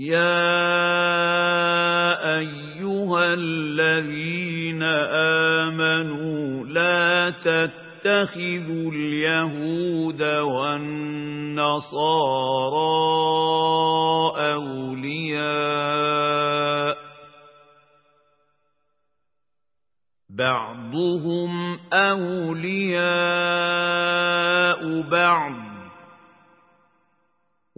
يا أيها الذين آمنوا لا تتخذوا اليهود والنصارى أولياء بعضهم أولياء بعض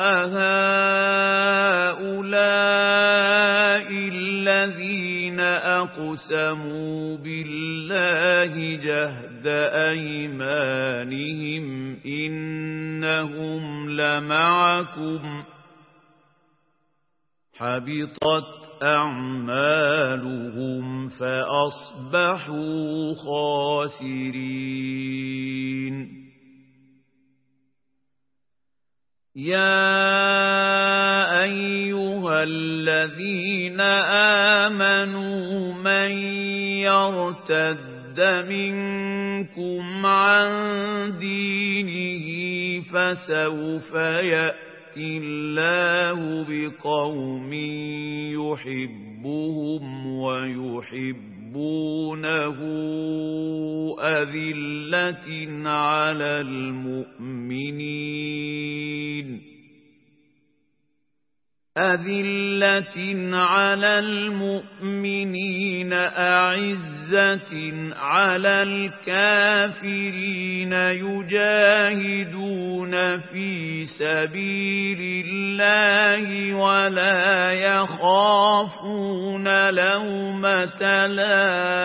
أهؤلاء الذين أقسموا بالله جهد أيمانهم إنهم لمعكم حبطت أعمالهم فأصبحوا خاسرين يا أيها الذين آمنوا من يرتد منكم عن دينه فسوف يأتي الله بقوم يحبهم ويحبونه أذلة على المؤمنين أذلة على المؤمنين أعزة على الكافرين يجاهدون في سبيل الله ولا يخافون لوم لائم.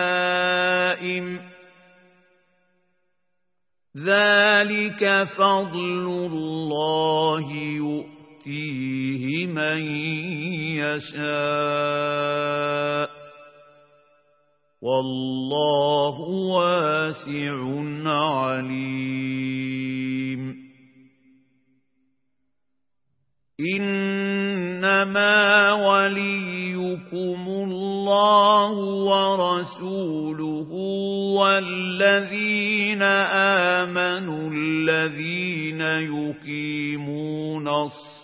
ذلك فضل الله يؤمن. يؤتيه من يشاء. والله واسع عليم. إنما وليكم الله ورسوله والذين آمنوا الذين يقيمون الصلاة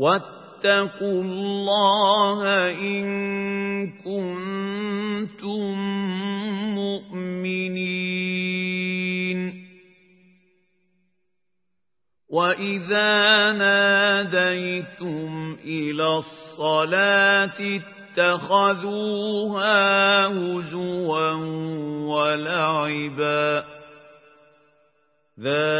واتقوا الله إن كنتم مؤمنين. وإذا ناديتم إلى الصلاة اتخذوها هزوا ولعبا. ذلك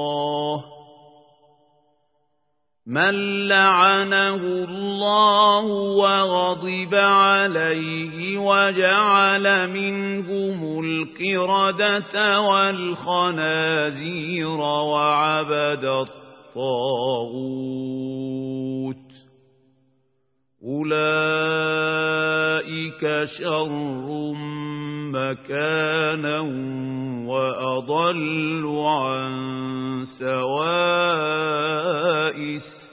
من لعنه الله وغضب عليه وجعل منهم القردة والخنازير وعبد الطاغوت أولئك شر مكانا وأضل عن سواء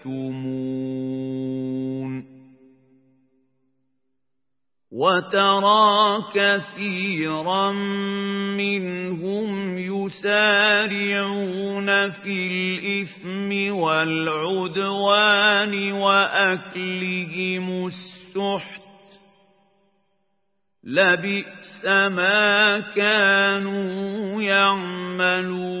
يكتمون وترى كثيرا منهم يسارعون في الإثم والعدوان وأكلهم السحت لبئس ما كانوا يعملون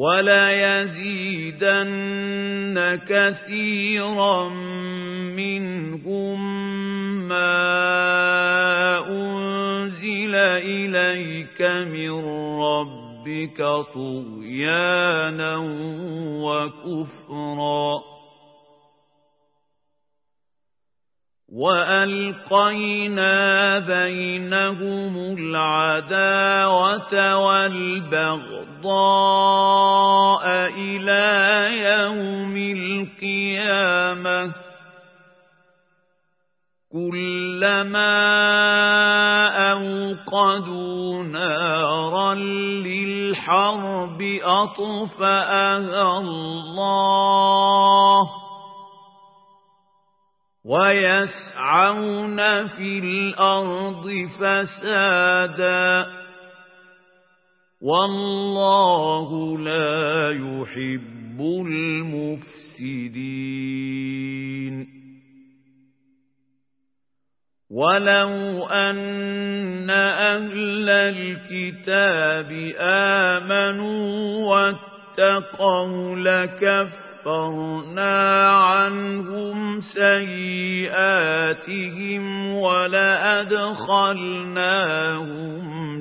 ولا يزيدن كثيرا منهم ما أنزل إليك من ربك طغيانا وكفرا وألقينا بينهم العداوة والبغضاء إلى يوم القيامة كلما أوقدوا نارا للحرب أطفأها الله ويسعون في الأرض فسادا. والله لا يحب المفسدين. ولو أن أهل الكتاب آمنوا واتقوا لكفرنا عنهم سيئاتهم ولأدخلناهم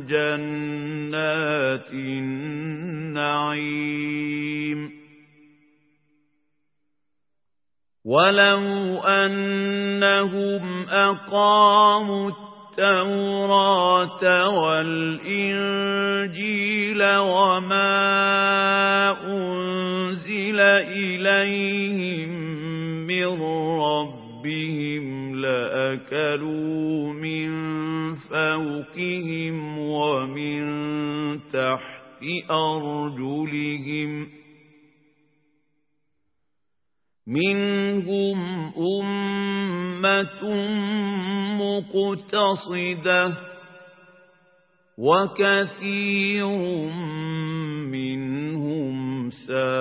جنات النعيم ولو أنهم أقاموا التوراة والإنجيل وما أنزل إليهم من ربهم لأكلوا من فوقهم ومن تحت أرجلهم منهم أمة مقتصدة وكثير منهم ساء